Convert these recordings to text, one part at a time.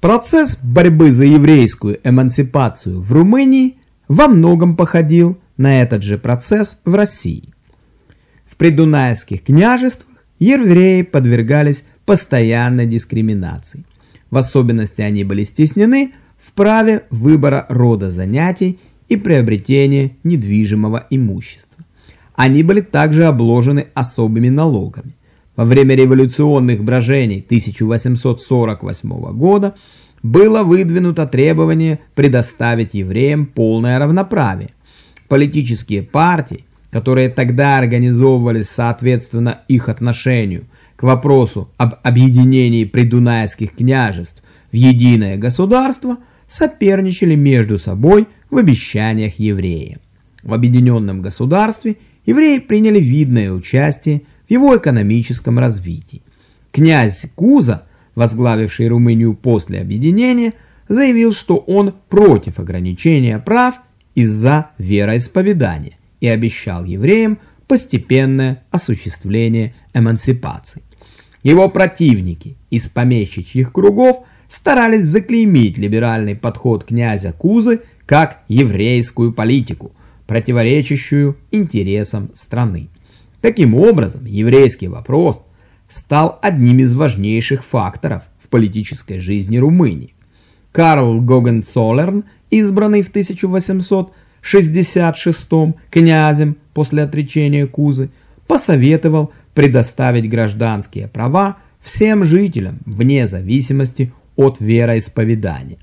Процесс борьбы за еврейскую эмансипацию в Румынии во многом походил на этот же процесс в России. В придунайских княжествах евреи подвергались постоянной дискриминации. В особенности они были стеснены в праве выбора рода занятий и приобретения недвижимого имущества. Они были также обложены особыми налогами. Во время революционных брожений 1848 года было выдвинуто требование предоставить евреям полное равноправие. Политические партии, которые тогда организовывались соответственно их отношению к вопросу об объединении придунайских княжеств в единое государство, соперничали между собой в обещаниях евреям. В объединенном государстве евреи приняли видное участие в его экономическом развитии. Князь Куза, возглавивший Румынию после объединения, заявил, что он против ограничения прав из-за вероисповедания и обещал евреям постепенное осуществление эмансипации. Его противники из помещичьих кругов старались заклеймить либеральный подход князя Кузы как еврейскую политику, противоречащую интересам страны. Таким образом, еврейский вопрос стал одним из важнейших факторов в политической жизни Румынии. Карл Гогенцоллерн, избранный в 1866 князем после отречения Кузы, посоветовал предоставить гражданские права всем жителям вне зависимости от вероисповедания.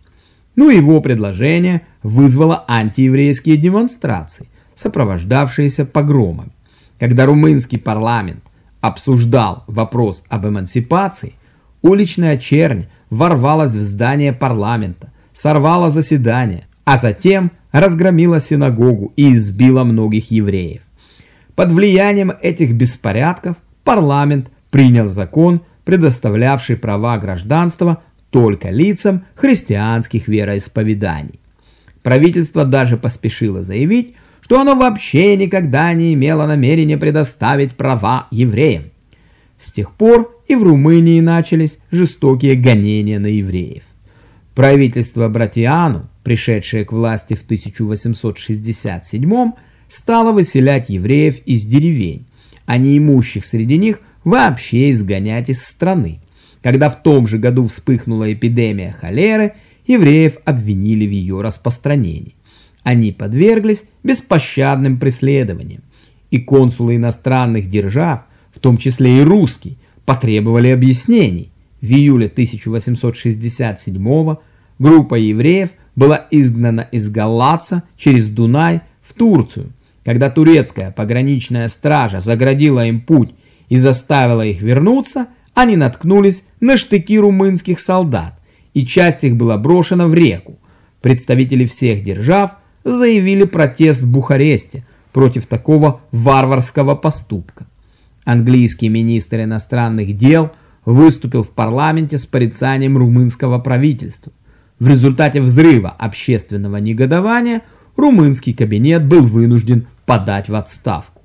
Но его предложение вызвало антиеврейские демонстрации, сопровождавшиеся погромами. Когда румынский парламент обсуждал вопрос об эмансипации, уличная чернь ворвалась в здание парламента, сорвала заседание, а затем разгромила синагогу и избила многих евреев. Под влиянием этих беспорядков парламент принял закон, предоставлявший права гражданства только лицам христианских вероисповеданий. Правительство даже поспешило заявить, что оно вообще никогда не имело намерения предоставить права евреям. С тех пор и в Румынии начались жестокие гонения на евреев. Правительство Братиану, пришедшее к власти в 1867 стало выселять евреев из деревень, а неимущих среди них вообще изгонять из страны. Когда в том же году вспыхнула эпидемия холеры, евреев обвинили в ее распространении они подверглись беспощадным преследованиям, и консулы иностранных держав, в том числе и русский, потребовали объяснений. В июле 1867 группа евреев была изгнана из Галлаца через Дунай в Турцию. Когда турецкая пограничная стража заградила им путь и заставила их вернуться, они наткнулись на штыки румынских солдат, и часть их была брошена в реку. Представители всех держав – заявили протест в Бухаресте против такого варварского поступка. Английский министр иностранных дел выступил в парламенте с порицанием румынского правительства. В результате взрыва общественного негодования румынский кабинет был вынужден подать в отставку.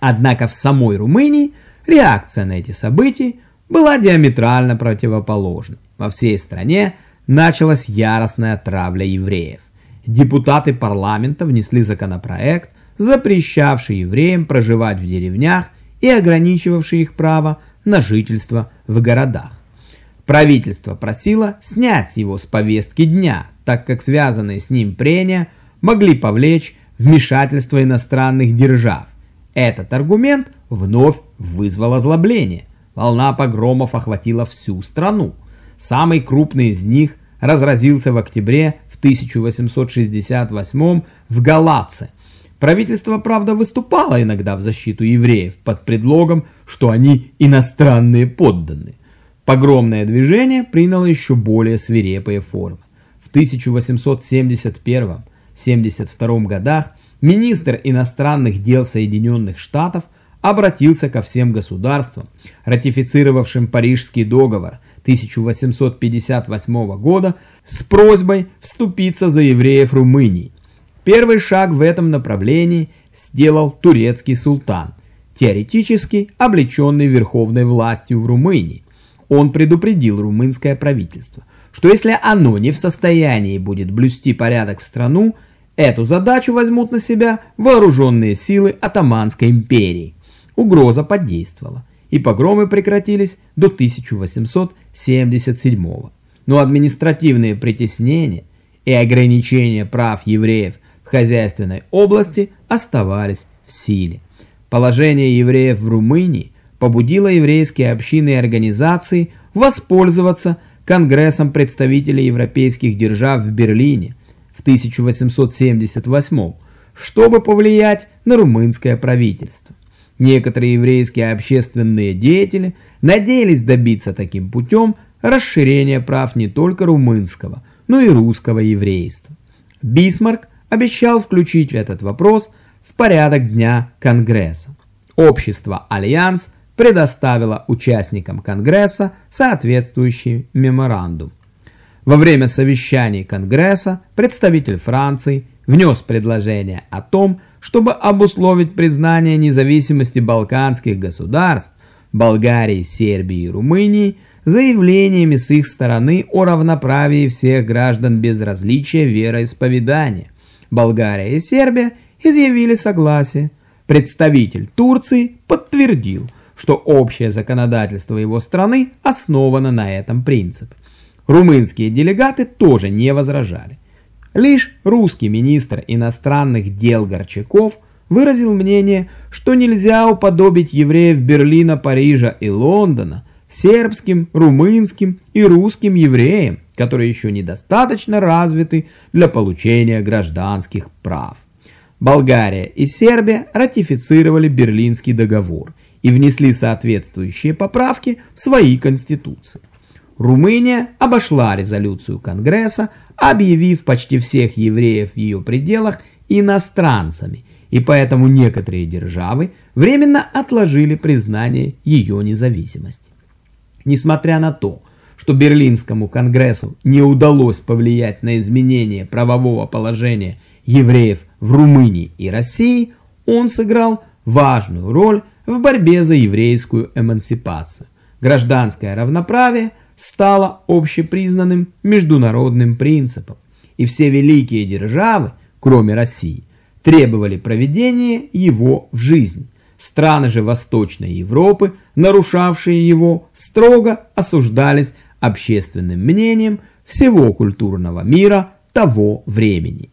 Однако в самой Румынии реакция на эти события была диаметрально противоположной. Во всей стране началась яростная травля евреев депутаты парламента внесли законопроект, запрещавший евреям проживать в деревнях и ограничивавший их право на жительство в городах. Правительство просило снять его с повестки дня, так как связанные с ним прения могли повлечь вмешательство иностранных держав. Этот аргумент вновь вызвал озлобление. Волна погромов охватила всю страну. Самый крупный из них разразился в октябре 1868 в Галаце. Правительство, правда, выступало иногда в защиту евреев под предлогом, что они иностранные подданные. Погромное движение приняло еще более свирепые формы. В 1871-72 годах министр иностранных дел Соединенных Штатов обратился ко всем государствам, ратифицировавшим Парижский договор – 1858 года с просьбой вступиться за евреев Румынии. Первый шаг в этом направлении сделал турецкий султан, теоретически облеченный верховной властью в Румынии. Он предупредил румынское правительство, что если оно не в состоянии будет блюсти порядок в страну, эту задачу возьмут на себя вооруженные силы Атаманской империи. Угроза подействовала, и погромы прекратились до 1877 года. Но административные притеснения и ограничения прав евреев в хозяйственной области оставались в силе. Положение евреев в Румынии побудило еврейские общины и организации воспользоваться Конгрессом представителей европейских держав в Берлине в 1878 чтобы повлиять на румынское правительство. Некоторые еврейские общественные деятели надеялись добиться таким путем расширения прав не только румынского, но и русского еврейства. Бисмарк обещал включить этот вопрос в порядок дня Конгресса. Общество «Альянс» предоставило участникам Конгресса соответствующий меморандум. Во время совещаний Конгресса представитель Франции внес предложение о том, чтобы обусловить признание независимости балканских государств Болгарии, Сербии и Румынии заявлениями с их стороны о равноправии всех граждан без различия вероисповедания. Болгария и Сербия изъявили согласие. Представитель Турции подтвердил, что общее законодательство его страны основано на этом принципе. Румынские делегаты тоже не возражали. Лишь русский министр иностранных дел Горчаков выразил мнение, что нельзя уподобить евреев Берлина, Парижа и Лондона сербским, румынским и русским евреям, которые еще недостаточно развиты для получения гражданских прав. Болгария и Сербия ратифицировали Берлинский договор и внесли соответствующие поправки в свои конституции. Румыния обошла резолюцию Конгресса, объявив почти всех евреев в ее пределах иностранцами, и поэтому некоторые державы временно отложили признание ее независимости. Несмотря на то, что Берлинскому конгрессу не удалось повлиять на изменение правового положения евреев в Румынии и России, он сыграл важную роль в борьбе за еврейскую эмансипацию. Гражданское равноправие стало общепризнанным международным принципом, и все великие державы, кроме России, требовали проведения его в жизнь. Страны же Восточной Европы, нарушавшие его, строго осуждались общественным мнением всего культурного мира того времени.